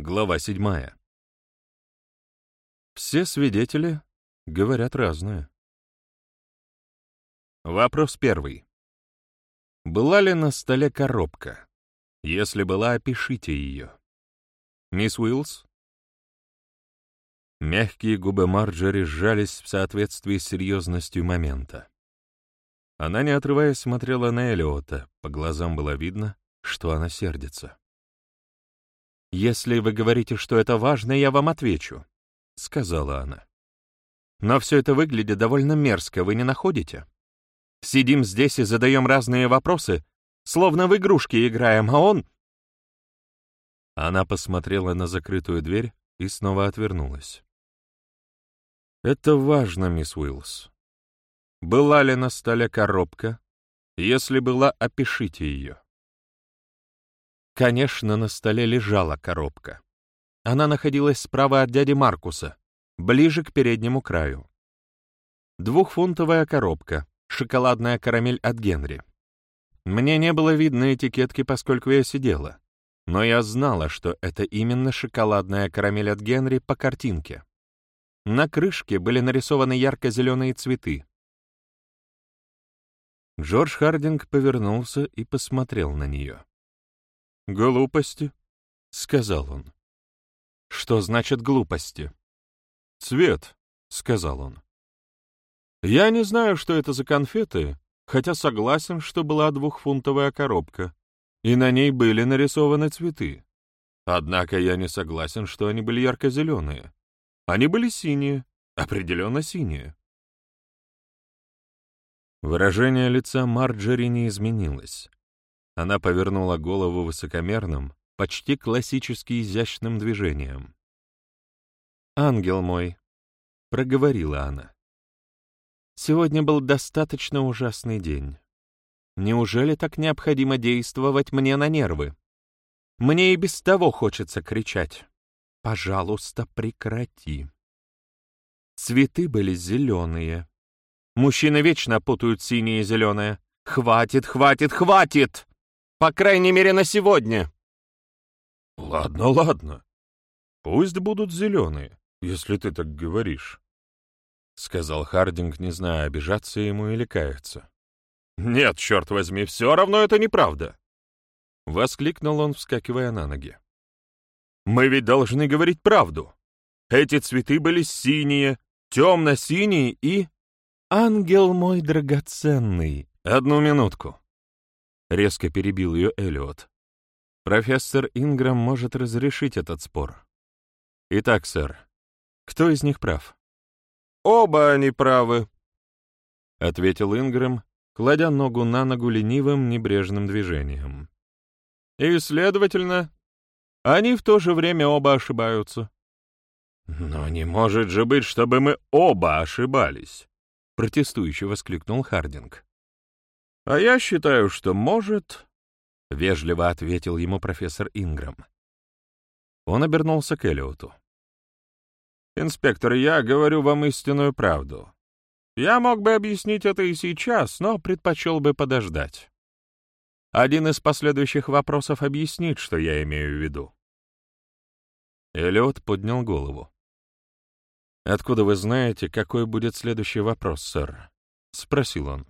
Глава седьмая. Все свидетели говорят разное. Вопрос первый. Была ли на столе коробка? Если была, опишите ее. Мисс Уиллс? Мягкие губы Марджери сжались в соответствии с серьезностью момента. Она, не отрываясь, смотрела на Элиота, по глазам было видно, что она сердится. «Если вы говорите, что это важно, я вам отвечу», — сказала она. «Но все это выглядит довольно мерзко, вы не находите? Сидим здесь и задаем разные вопросы, словно в игрушки играем, а он...» Она посмотрела на закрытую дверь и снова отвернулась. «Это важно, мисс Уиллс. Была ли на столе коробка? Если была, опишите ее». Конечно, на столе лежала коробка. Она находилась справа от дяди Маркуса, ближе к переднему краю. Двухфунтовая коробка, шоколадная карамель от Генри. Мне не было видно этикетки, поскольку я сидела, но я знала, что это именно шоколадная карамель от Генри по картинке. На крышке были нарисованы ярко-зеленые цветы. Джордж Хардинг повернулся и посмотрел на нее. «Глупости», — сказал он. «Что значит глупости?» «Цвет», — сказал он. «Я не знаю, что это за конфеты, хотя согласен, что была двухфунтовая коробка, и на ней были нарисованы цветы. Однако я не согласен, что они были ярко-зеленые. Они были синие, определенно синие». Выражение лица Марджери не изменилось. Она повернула голову высокомерным, почти классически изящным движением. «Ангел мой», — проговорила она, — «сегодня был достаточно ужасный день. Неужели так необходимо действовать мне на нервы? Мне и без того хочется кричать. Пожалуйста, прекрати». Цветы были зеленые. Мужчины вечно путают синее и зеленое. «Хватит, хватит, хватит!» По крайней мере, на сегодня. Ладно, ладно. Пусть будут зеленые, если ты так говоришь. — сказал Хардинг, не зная, обижаться ему или каяться. «Нет, черт возьми, все равно это неправда!» — воскликнул он, вскакивая на ноги. «Мы ведь должны говорить правду. Эти цветы были синие, темно-синие и...» «Ангел мой драгоценный, одну минутку!» — резко перебил ее Эллиот. «Профессор Инграм может разрешить этот спор. Итак, сэр, кто из них прав?» «Оба они правы», — ответил Инграм, кладя ногу на ногу ленивым, небрежным движением. «И, следовательно, они в то же время оба ошибаются». «Но не может же быть, чтобы мы оба ошибались!» — протестующе воскликнул Хардинг. «А я считаю, что может», — вежливо ответил ему профессор Инграм. Он обернулся к Элиоту. «Инспектор, я говорю вам истинную правду. Я мог бы объяснить это и сейчас, но предпочел бы подождать. Один из последующих вопросов объяснит, что я имею в виду». Элиот поднял голову. «Откуда вы знаете, какой будет следующий вопрос, сэр?» — спросил он.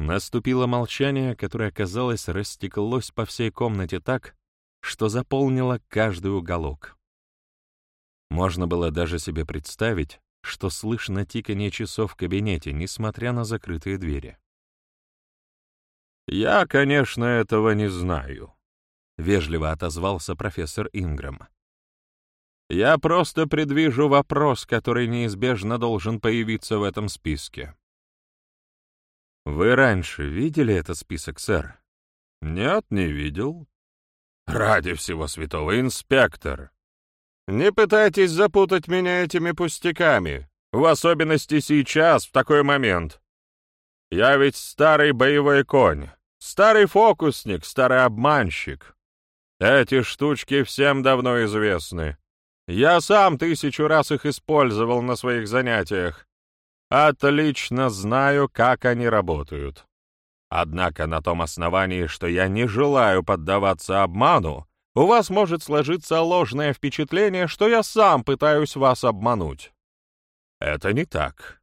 Наступило молчание, которое, казалось, растеклось по всей комнате так, что заполнило каждый уголок. Можно было даже себе представить, что слышно тиканье часов в кабинете, несмотря на закрытые двери. «Я, конечно, этого не знаю», — вежливо отозвался профессор Ингрэм. «Я просто предвижу вопрос, который неизбежно должен появиться в этом списке. «Вы раньше видели этот список, сэр?» «Нет, не видел». «Ради всего святого, инспектор! Не пытайтесь запутать меня этими пустяками, в особенности сейчас, в такой момент. Я ведь старый боевой конь, старый фокусник, старый обманщик. Эти штучки всем давно известны. Я сам тысячу раз их использовал на своих занятиях. Отлично знаю, как они работают. Однако на том основании, что я не желаю поддаваться обману, у вас может сложиться ложное впечатление, что я сам пытаюсь вас обмануть. Это не так.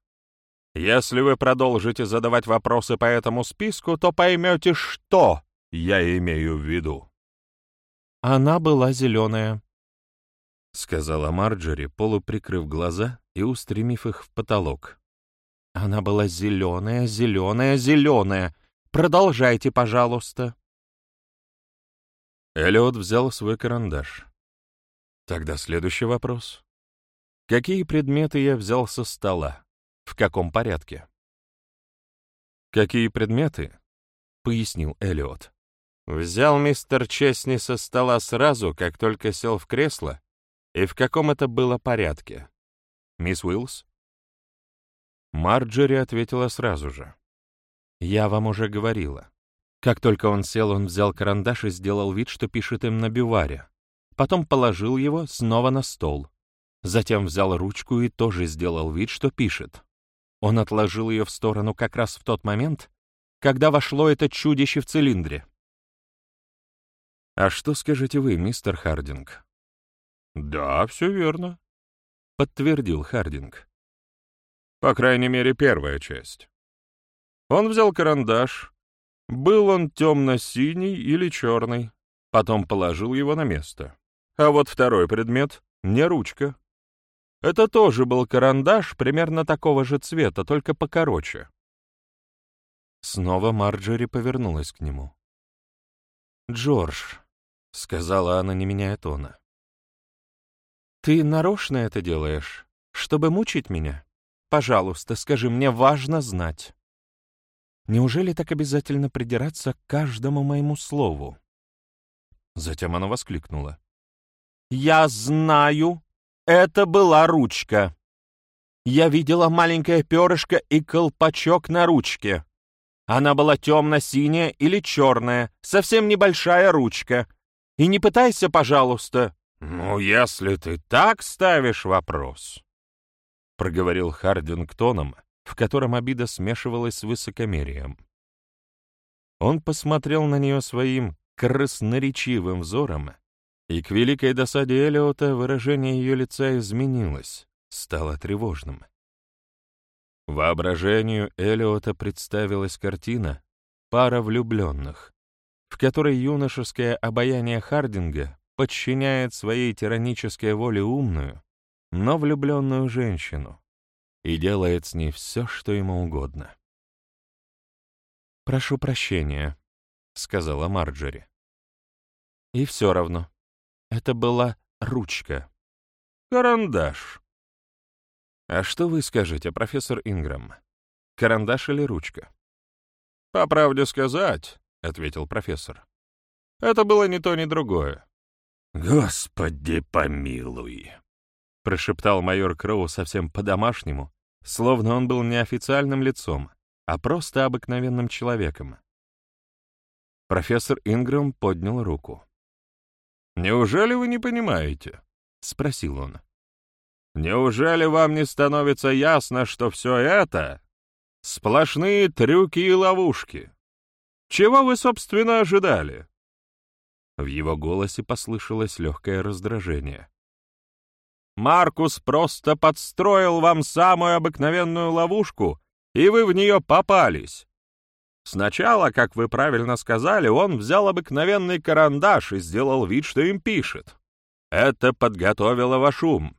Если вы продолжите задавать вопросы по этому списку, то поймете, что я имею в виду. Она была зеленая, — сказала Марджори, полуприкрыв глаза и устремив их в потолок. Она была зеленая, зеленая, зеленая. Продолжайте, пожалуйста. Эллиот взял свой карандаш. Тогда следующий вопрос. Какие предметы я взял со стола? В каком порядке? Какие предметы? Пояснил Эллиот. Взял мистер Честни со стола сразу, как только сел в кресло, и в каком это было порядке? Мисс Уиллс? Марджери ответила сразу же. «Я вам уже говорила. Как только он сел, он взял карандаш и сделал вид, что пишет им на бюваре. Потом положил его снова на стол. Затем взял ручку и тоже сделал вид, что пишет. Он отложил ее в сторону как раз в тот момент, когда вошло это чудище в цилиндре. «А что скажете вы, мистер Хардинг?» «Да, все верно», — подтвердил Хардинг. «По крайней мере, первая часть. Он взял карандаш, был он темно-синий или черный, потом положил его на место. А вот второй предмет — не ручка. Это тоже был карандаш примерно такого же цвета, только покороче. Снова Марджери повернулась к нему. «Джордж», — сказала она, не меняя тона, — «ты нарочно это делаешь, чтобы мучить меня? Пожалуйста, скажи, мне важно знать». Неужели так обязательно придираться к каждому моему слову? Затем она воскликнула. «Я знаю, это была ручка. Я видела маленькое перышко и колпачок на ручке. Она была темно-синяя или черная, совсем небольшая ручка. И не пытайся, пожалуйста». «Ну, если ты так ставишь вопрос», — проговорил Хардинг тоном, в котором обида смешивалась с высокомерием. Он посмотрел на нее своим красноречивым взором, и к великой досаде Элиота выражение ее лица изменилось, стало тревожным. Воображению Элиота представилась картина «Пара влюбленных», в которой юношеское обаяние Хардинга подчиняет своей тиранической воле умную, но влюбленную женщину, и делает с ней все, что ему угодно. «Прошу прощения», — сказала Марджори. «И все равно. Это была ручка. Карандаш». «А что вы скажете, профессор Инграм? Карандаш или ручка?» «По правде сказать», — ответил профессор. «Это было ни то, ни другое». «Господи помилуй!» — прошептал майор Кроу совсем по-домашнему, словно он был не официальным лицом, а просто обыкновенным человеком. Профессор Инграм поднял руку. «Неужели вы не понимаете?» — спросил он. «Неужели вам не становится ясно, что все это — сплошные трюки и ловушки? Чего вы, собственно, ожидали?» В его голосе послышалось легкое раздражение. Маркус просто подстроил вам самую обыкновенную ловушку, и вы в нее попались. Сначала, как вы правильно сказали, он взял обыкновенный карандаш и сделал вид, что им пишет. Это подготовило ваш ум.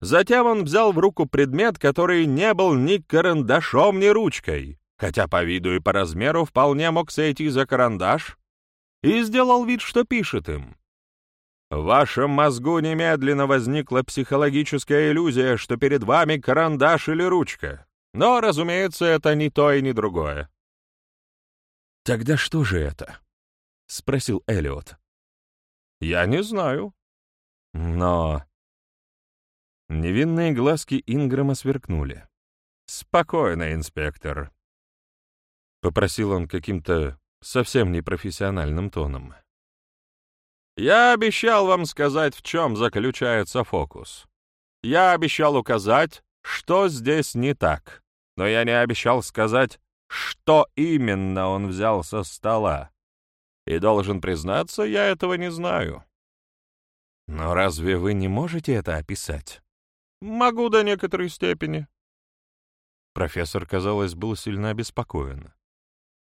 Затем он взял в руку предмет, который не был ни карандашом, ни ручкой, хотя по виду и по размеру вполне мог сойти за карандаш, и сделал вид, что пишет им. В вашем мозгу немедленно возникла психологическая иллюзия, что перед вами карандаш или ручка. Но, разумеется, это не то и не другое. «Тогда что же это?» — спросил Эллиот. «Я не знаю. Но...» Невинные глазки Инграма сверкнули. «Спокойно, инспектор», — попросил он каким-то совсем непрофессиональным тоном. Я обещал вам сказать, в чем заключается фокус. Я обещал указать, что здесь не так, но я не обещал сказать, что именно он взял со стола. И должен признаться, я этого не знаю. Но разве вы не можете это описать? Могу до некоторой степени. Профессор, казалось, был сильно обеспокоен.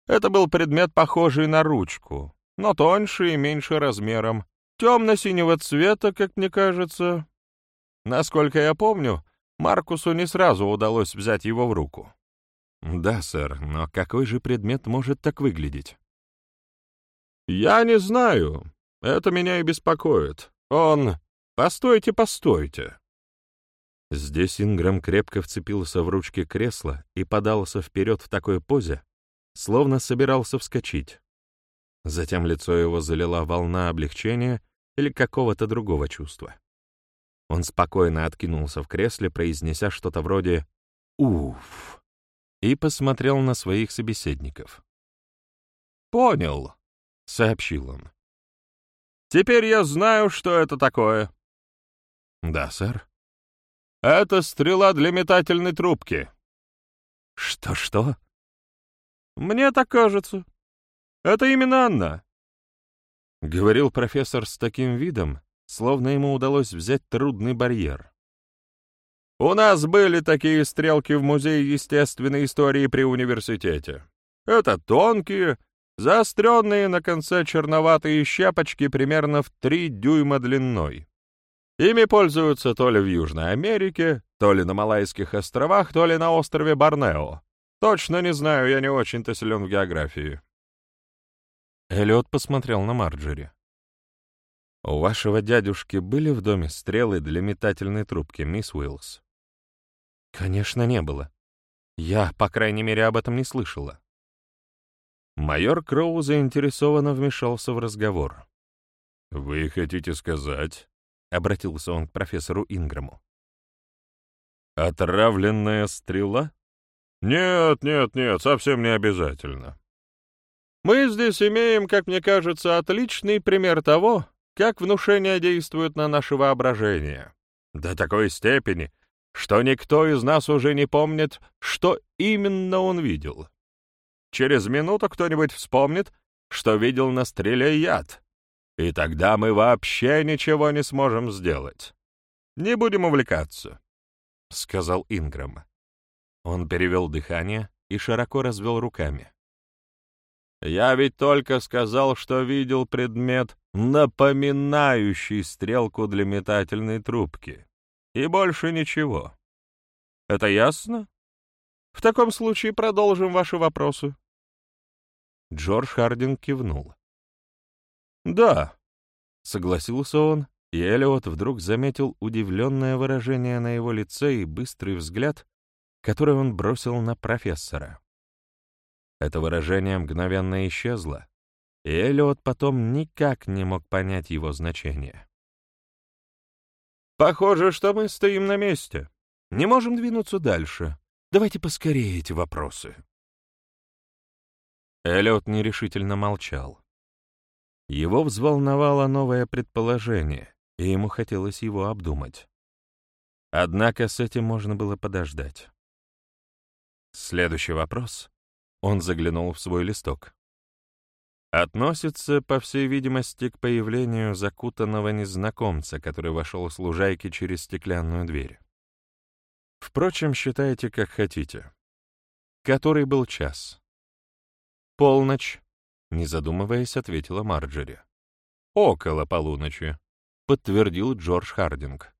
Это был предмет, похожий на ручку, но тоньше и меньше размером, темно-синего цвета, как мне кажется. Насколько я помню, Маркусу не сразу удалось взять его в руку. Да, сэр, но какой же предмет может так выглядеть? Я не знаю. Это меня и беспокоит. Он... Постойте, постойте. Здесь Ингрэм крепко вцепился в ручки кресла и подался вперед в такой позе, словно собирался вскочить. Затем лицо его залила волна облегчения или какого-то другого чувства. Он спокойно откинулся в кресле, произнеся что-то вроде «Уф!» и посмотрел на своих собеседников. «Понял», — сообщил он. «Теперь я знаю, что это такое». «Да, сэр». «Это стрела для метательной трубки». «Что-что?» «Мне так кажется. Это именно она», — говорил профессор с таким видом, словно ему удалось взять трудный барьер. «У нас были такие стрелки в Музее естественной истории при университете. Это тонкие, заостренные на конце черноватые щепочки примерно в три дюйма длиной. Ими пользуются то ли в Южной Америке, то ли на Малайских островах, то ли на острове Борнео. Точно не знаю, я не очень-то силен в географии. Эллиот посмотрел на Марджери. «У вашего дядюшки были в доме стрелы для метательной трубки, мисс Уиллс?» «Конечно, не было. Я, по крайней мере, об этом не слышала». Майор Кроу заинтересованно вмешался в разговор. «Вы хотите сказать?» — обратился он к профессору Инграму. «Отравленная стрела?» «Нет, нет, нет, совсем не обязательно. Мы здесь имеем, как мне кажется, отличный пример того, как внушение действует на наше воображение. До такой степени, что никто из нас уже не помнит, что именно он видел. Через минуту кто-нибудь вспомнит, что видел на стреле яд, и тогда мы вообще ничего не сможем сделать. Не будем увлекаться, — сказал Инграм. Он перевел дыхание и широко развел руками. Я ведь только сказал, что видел предмет, напоминающий стрелку для метательной трубки. И больше ничего. Это ясно? В таком случае продолжим ваши вопросы. Джордж Хардин кивнул. «Да», — согласился он, и Элиот вдруг заметил удивленное выражение на его лице и быстрый взгляд, который он бросил на профессора. Это выражение мгновенно исчезло, и Эллиот потом никак не мог понять его значение. «Похоже, что мы стоим на месте. Не можем двинуться дальше. Давайте поскорее эти вопросы». Эллиот нерешительно молчал. Его взволновало новое предположение, и ему хотелось его обдумать. Однако с этим можно было подождать. Следующий вопрос он заглянул в свой листок. Относится, по всей видимости, к появлению закутанного незнакомца, который вошел с лужайки через стеклянную дверь. Впрочем, считайте, как хотите. Который был час? Полночь, не задумываясь, ответила Марджери. Около полуночи, подтвердил Джордж Хардинг.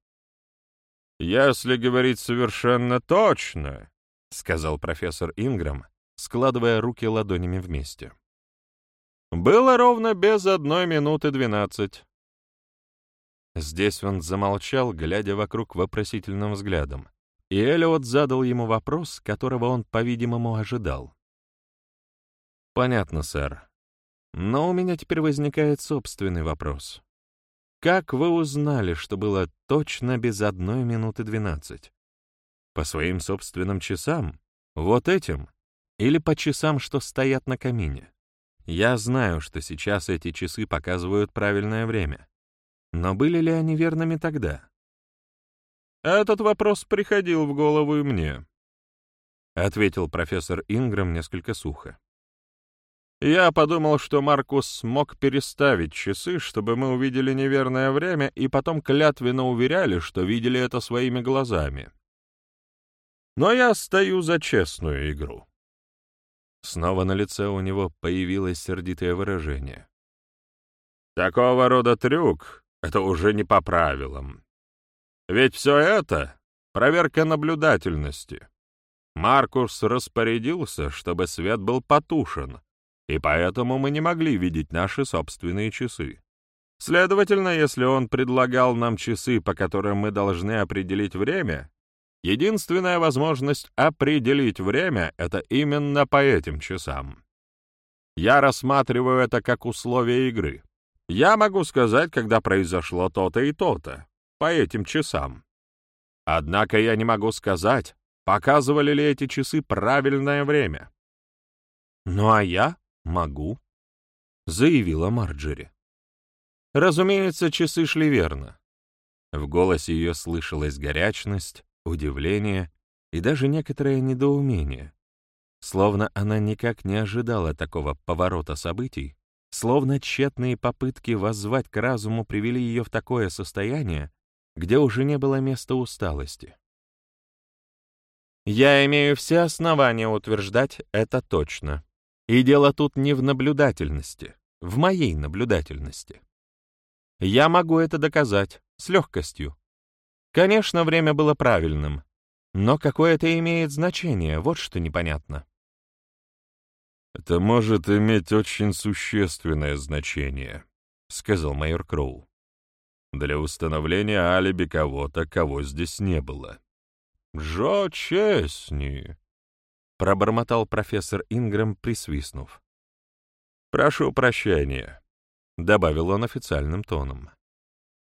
«Если говорить совершенно точно», — сказал профессор Инграм, складывая руки ладонями вместе. «Было ровно без одной минуты двенадцать». Здесь он замолчал, глядя вокруг вопросительным взглядом, и Эллиот задал ему вопрос, которого он, по-видимому, ожидал. «Понятно, сэр. Но у меня теперь возникает собственный вопрос. Как вы узнали, что было точно без одной минуты двенадцать? По своим собственным часам? Вот этим?» Или по часам, что стоят на камине. Я знаю, что сейчас эти часы показывают правильное время. Но были ли они верными тогда? Этот вопрос приходил в голову и мне, — ответил профессор Инграм несколько сухо. Я подумал, что Маркус смог переставить часы, чтобы мы увидели неверное время, и потом клятвенно уверяли, что видели это своими глазами. Но я стою за честную игру. Снова на лице у него появилось сердитое выражение. Такого рода трюк — это уже не по правилам. Ведь все это — проверка наблюдательности. Маркус распорядился, чтобы свет был потушен, и поэтому мы не могли видеть наши собственные часы. Следовательно, если он предлагал нам часы, по которым мы должны определить время, единственная возможность определить время — это именно по этим часам. Я рассматриваю это как условие игры. Я могу сказать, когда произошло то-то и то-то, по этим часам. Однако я не могу сказать, показывали ли эти часы правильное время. «Ну а я могу», — заявила Марджери. Разумеется, часы шли верно. В голосе ее слышалась горячность, удивление и даже некоторое недоумение, словно она никак не ожидала такого поворота событий, Словно тщетные попытки воззвать к разуму привели ее в такое состояние, где уже не было места усталости. Я имею все основания утверждать это точно. И дело тут не в наблюдательности, в моей наблюдательности. Я могу это доказать с легкостью. Конечно, время было правильным, но какое это имеет значение, вот что непонятно. «Это может иметь очень существенное значение», — сказал майор Кроу. «Для установления алиби кого-то, кого здесь не было». «Джо Честни», — пробормотал профессор Ингрэм, присвистнув. «Прошу прощения», — добавил он официальным тоном.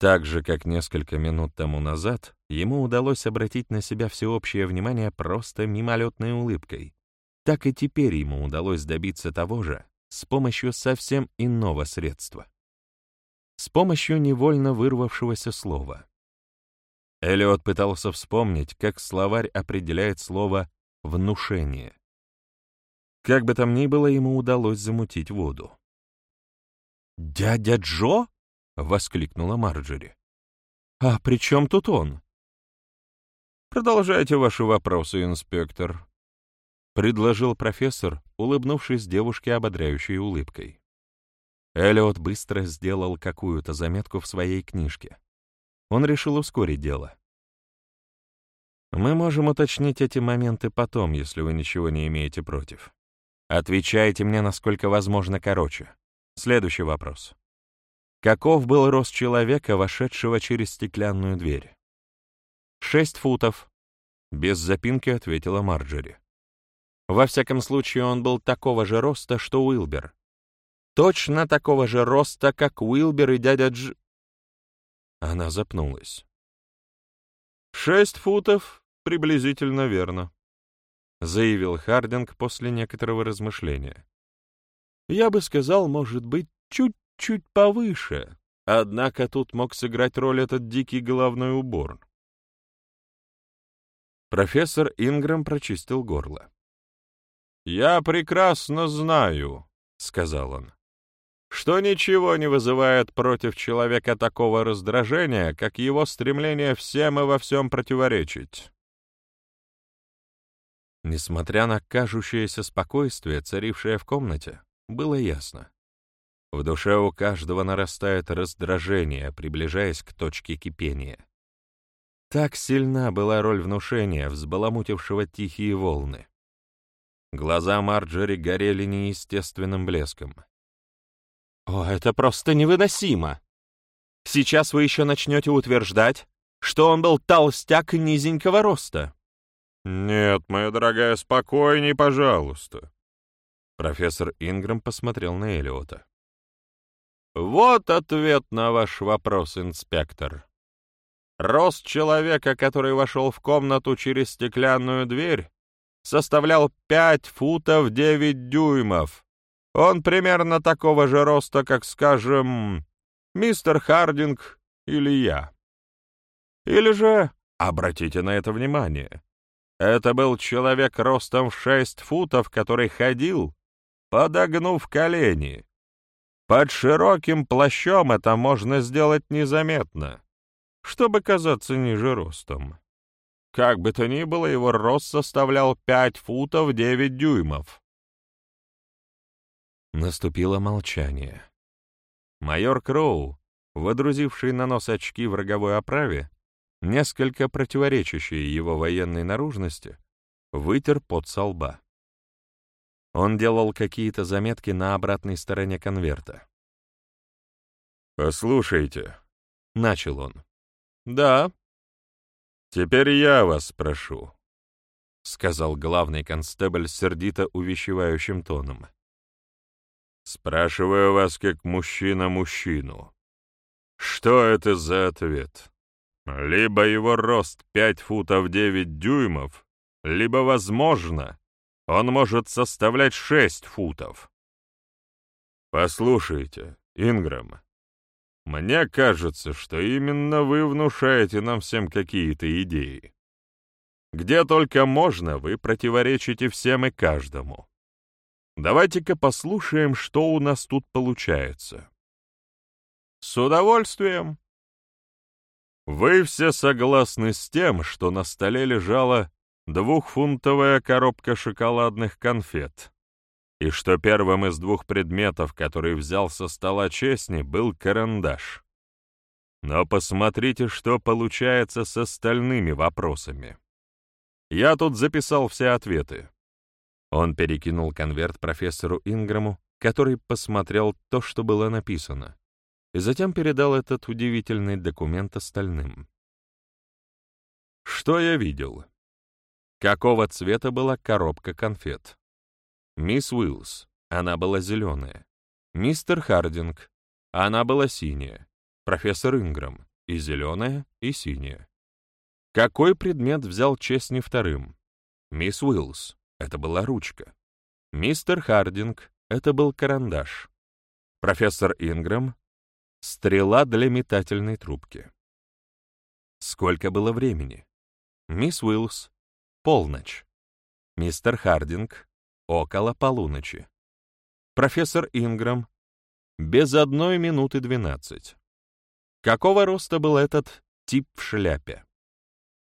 Так же, как несколько минут тому назад, ему удалось обратить на себя всеобщее внимание просто мимолетной улыбкой, так и теперь ему удалось добиться того же с помощью совсем иного средства. С помощью невольно вырвавшегося слова. Элиот пытался вспомнить, как словарь определяет слово «внушение». Как бы там ни было, ему удалось замутить воду. «Дядя Джо?» — воскликнула Марджери. «А при чем тут он?» «Продолжайте ваши вопросы, инспектор», — предложил профессор, улыбнувшись девушке ободряющей улыбкой. Эллиот быстро сделал какую-то заметку в своей книжке. Он решил ускорить дело. «Мы можем уточнить эти моменты потом, если вы ничего не имеете против. Отвечайте мне, насколько возможно, короче. Следующий вопрос. Каков был рост человека, вошедшего через стеклянную дверь?» «Шесть футов», — без запинки ответила Марджери. Во всяком случае, он был такого же роста, что Уилбер. Точно такого же роста, как Уилбер и дядя Дж... Она запнулась. «Шесть футов приблизительно верно», — заявил Хардинг после некоторого размышления. «Я бы сказал, может быть, чуть-чуть повыше, однако тут мог сыграть роль этот дикий головной убор». Профессор Ингрэм прочистил горло. «Я прекрасно знаю», — сказал он, «что ничего не вызывает против человека такого раздражения, как его стремление всем и во всем противоречить». Несмотря на кажущееся спокойствие, царившее в комнате, было ясно. В душе у каждого нарастает раздражение, приближаясь к точке кипения. Так сильна была роль внушения, взбаламутившего тихие волны. Глаза Марджери горели неестественным блеском. «О, это просто невыносимо! Сейчас вы еще начнете утверждать, что он был толстяк низенького роста». «Нет, моя дорогая, спокойней, пожалуйста». Профессор Ингрэм посмотрел на Элиота. «Вот ответ на ваш вопрос, инспектор. Рост человека, который вошел в комнату через стеклянную дверь, составлял 5 футов 9 дюймов. Он примерно такого же роста, как, скажем, мистер Хардинг или я. Или же, обратите на это внимание, это был человек ростом в 6 футов, который ходил, подогнув колени. Под широким плащом это можно сделать незаметно, чтобы казаться ниже ростом. Как бы то ни было, его рост составлял пять футов девять дюймов. Наступило молчание. Майор Кроу, водрузивший на нос очки в роговой оправе, несколько противоречащие его военной наружности, вытер пот со лба. Он делал какие-то заметки на обратной стороне конверта. «Послушайте», — начал он. «Да». «Теперь я вас спрошу», — сказал главный констебль сердито увещевающим тоном. «Спрашиваю вас как мужчина мужчину. Что это за ответ? Либо его рост пять футов девять дюймов, либо, возможно, он может составлять шесть футов. Послушайте, Инграм, мне кажется, что именно вы внушаете нам всем какие-то идеи. Где только можно, вы противоречите всем и каждому. Давайте-ка послушаем, что у нас тут получается. С удовольствием. Вы все согласны с тем, что на столе лежала двухфунтовая коробка шоколадных конфет, и что первым из двух предметов, который взял со стола Честни, был карандаш. Но посмотрите, что получается с остальными вопросами. Я тут записал все ответы. Он перекинул конверт профессору Инграму, который посмотрел то, что было написано, и затем передал этот удивительный документ остальным. Что я видел? Какого цвета была коробка конфет? Мисс Уиллс, она была зеленая. Мистер Хардинг, она была синяя. Профессор Инграм, и зеленая, и синяя. Какой предмет взял Честни вторым? Мисс Уиллс, это была ручка. Мистер Хардинг, это был карандаш. Профессор Инграм, стрела для метательной трубки. Сколько было времени? Мисс Уиллс, Полночь. Мистер Хардинг. Около полуночи. Профессор Инграм. Без одной минуты двенадцать. Какого роста был этот тип в шляпе?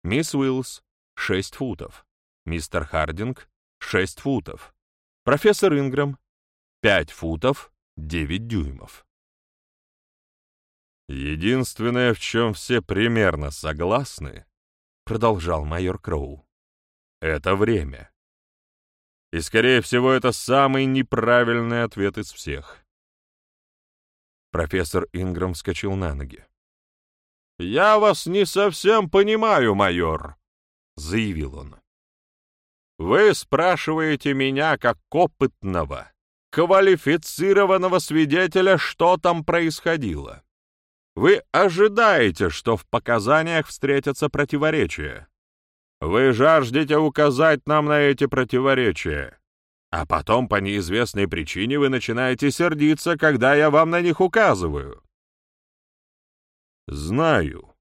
Мисс Уиллс. Шесть футов. Мистер Хардинг. Шесть футов. Профессор Инграм. Пять футов. Девять дюймов. «Единственное, в чем все примерно согласны», — продолжал майор Кроу, это время. И, скорее всего, это самый неправильный ответ из всех. Профессор Инграм вскочил на ноги. «Я вас не совсем понимаю, майор», — заявил он. «Вы спрашиваете меня, как опытного, квалифицированного свидетеля, что там происходило. Вы ожидаете, что в показаниях встретятся противоречия. Вы жаждете указать нам на эти противоречия, а потом по неизвестной причине вы начинаете сердиться, когда я вам на них указываю. Знаю.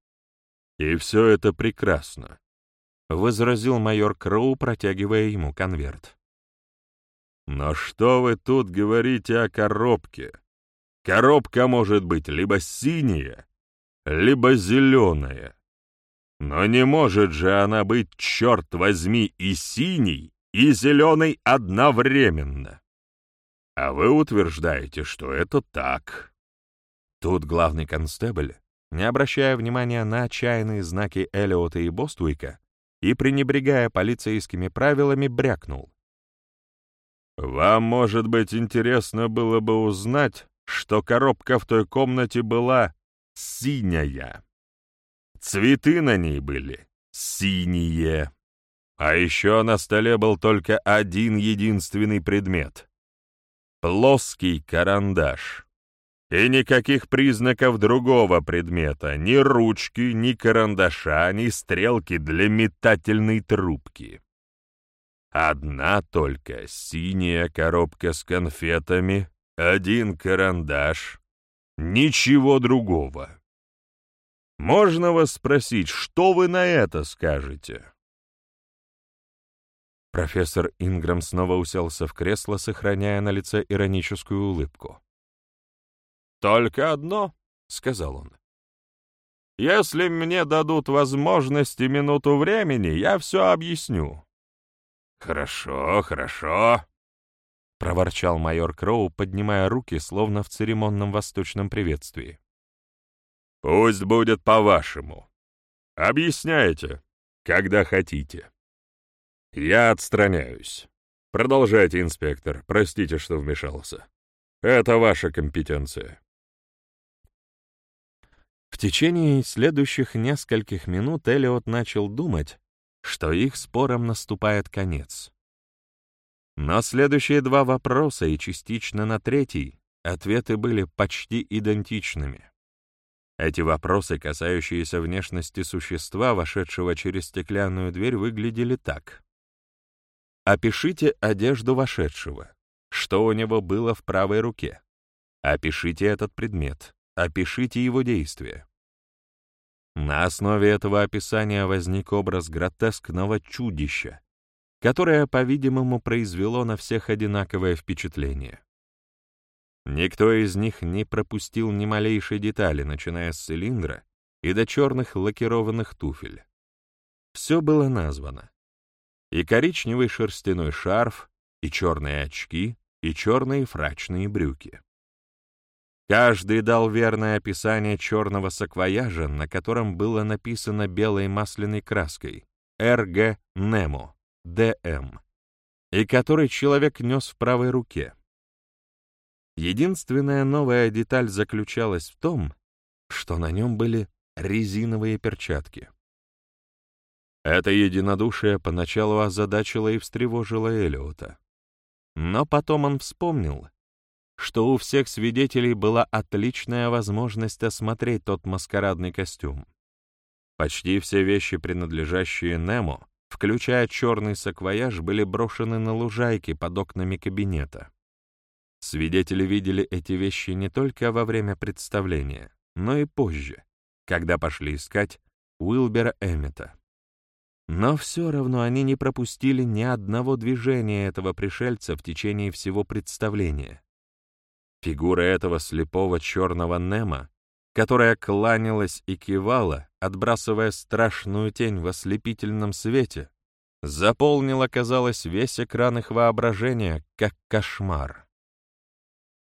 И все это прекрасно, — возразил майор Кроу, протягивая ему конверт. Но что вы тут говорите о коробке? Коробка может быть либо синяя, либо зеленая. Но не может же она быть, черт возьми, и синей, и зеленой одновременно. А вы утверждаете, что это так. Тут главный констебль, не обращая внимания на отчаянные знаки Эллиота и Боствуика и пренебрегая полицейскими правилами, брякнул. «Вам, может быть, интересно было бы узнать, что коробка в той комнате была синяя. Цветы на ней были синие. А еще на столе был только один единственный предмет — плоский карандаш. И никаких признаков другого предмета, ни ручки, ни карандаша, ни стрелки для метательной трубки. Одна только синяя коробка с конфетами, один карандаш, ничего другого. Можно вас спросить, что вы на это скажете?» Профессор Инграм снова уселся в кресло, сохраняя на лице ироническую улыбку. «Только одно», — сказал он. «Если мне дадут возможность и минуту времени, я все объясню». «Хорошо, хорошо», — проворчал майор Кроу, поднимая руки, словно в церемонном восточном приветствии. «Пусть будет по-вашему. Объясняйте, когда хотите». «Я отстраняюсь. Продолжайте, инспектор. Простите, что вмешался. Это ваша компетенция». В течение следующих нескольких минут Элиот начал думать, что их спором наступает конец. Но следующие два вопроса и частично на третий ответы были почти идентичными. Эти вопросы, касающиеся внешности существа, вошедшего через стеклянную дверь, выглядели так. Опишите одежду вошедшего. Что у него было в правой руке? Опишите этот предмет. Опишите его действия. На основе этого описания возник образ гротескного чудища, которое, по-видимому, произвело на всех одинаковое впечатление. Никто из них не пропустил ни малейшей детали, начиная с цилиндра и до черных лакированных туфель. Все было названо и коричневый шерстяной шарф, и черные очки, и черные фрачные брюки. Каждый дал верное описание черного саквояжа, на котором было написано белой масляной краской «РГ Немо, ДМ», и который человек нес в правой руке. Единственная новая деталь заключалась в том, что на нем были резиновые перчатки. Это единодушие поначалу озадачило и встревожило Элиота. Но потом он вспомнил, что у всех свидетелей была отличная возможность осмотреть тот маскарадный костюм. Почти все вещи, принадлежащие Немо, включая черный саквояж, были брошены на лужайке под окнами кабинета. Свидетели видели эти вещи не только во время представления, но и позже, когда пошли искать Уилбера Эммета. Но все равно они не пропустили ни одного движения этого пришельца в течение всего представления. Фигура этого слепого черного Нема, которая кланялась и кивала, отбрасывая страшную тень в ослепительном свете, заполнила, казалось, весь экран их воображения, как кошмар.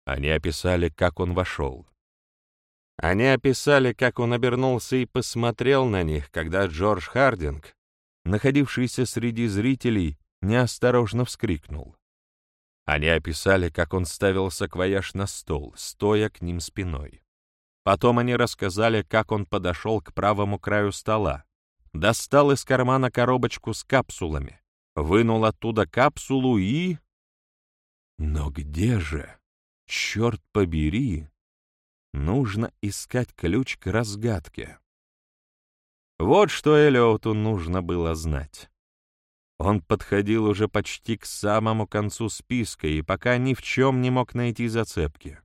Они описали, как он вошел. Они описали, как он обернулся и посмотрел на них, когда Джордж Хардинг, находившийся среди зрителей, неосторожно вскрикнул. Они описали, как он ставил саквояж на стол, стоя к ним спиной. Потом они рассказали, как он подошел к правому краю стола, достал из кармана коробочку с капсулами, вынул оттуда капсулу и... Но где же, черт побери, нужно искать ключ к разгадке? Вот что Элиоту нужно было знать. Он подходил уже почти к самому концу списка и пока ни в чем не мог найти зацепки.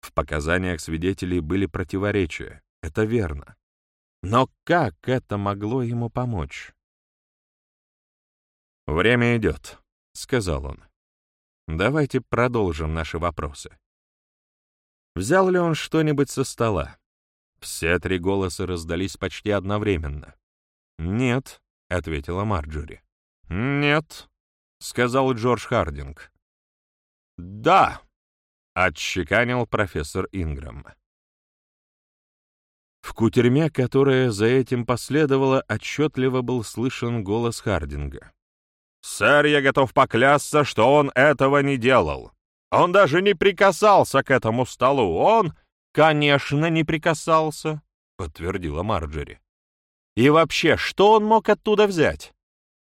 В показаниях свидетелей были противоречия, это верно. Но как это могло ему помочь? «Время идет», — сказал он. «Давайте продолжим наши вопросы». Взял ли он что-нибудь со стола? Все три голоса раздались почти одновременно. «Нет», — ответила Марджори. «Нет», — сказал Джордж Хардинг. «Да», — отчеканил профессор Инграм. В кутерьме, которая за этим последовала, отчетливо был слышен голос Хардинга. «Сэр, я готов поклясться, что он этого не делал. Он даже не прикасался к этому столу. Он...» «Конечно, не прикасался», — подтвердила Марджери. «И вообще, что он мог оттуда взять?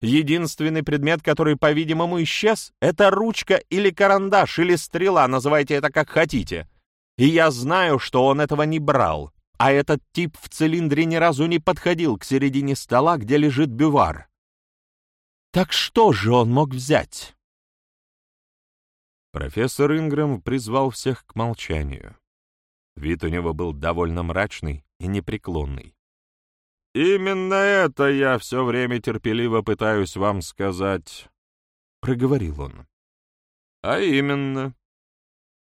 Единственный предмет, который, по-видимому, исчез, это ручка или карандаш, или стрела, называйте это как хотите. И я знаю, что он этого не брал, а этот тип в цилиндре ни разу не подходил к середине стола, где лежит бювар. Так что же он мог взять?» Профессор Ингрэм призвал всех к молчанию. Вид у него был довольно мрачный и непреклонный. «Именно это я все время терпеливо пытаюсь вам сказать», проговорил он. «А именно,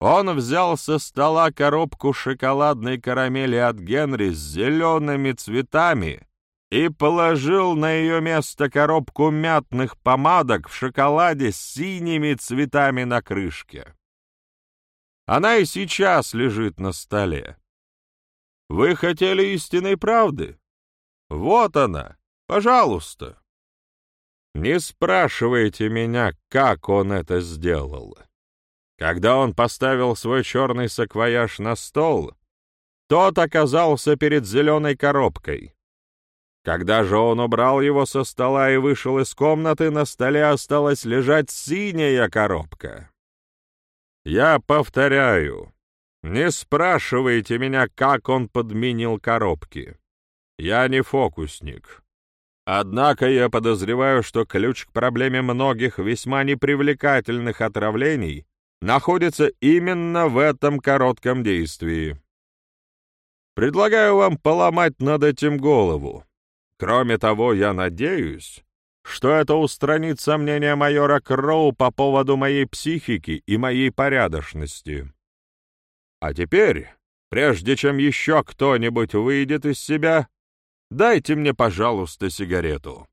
он взял со стола коробку шоколадной карамели от Генри с зелеными цветами и положил на ее место коробку мятных помадок в шоколаде с синими цветами на крышке. Она и сейчас лежит на столе. Вы хотели истинной правды? Вот она, пожалуйста. Не спрашивайте меня, как он это сделал. Когда он поставил свой черный саквояж на стол, тот оказался перед зеленой коробкой. Когда же он убрал его со стола и вышел из комнаты, на столе осталась лежать синяя коробка. Я повторяю, не спрашивайте меня, как он подменил коробки. Я не фокусник. Однако я подозреваю, что ключ к проблеме многих весьма непривлекательных отравлений находится именно в этом коротком действии. Предлагаю вам поломать над этим голову. Кроме того, я надеюсь, что это устранит сомнения майора Кроу по поводу моей психики и моей порядочности. А теперь, прежде чем еще кто-нибудь выйдет из себя, дайте мне, пожалуйста, сигарету.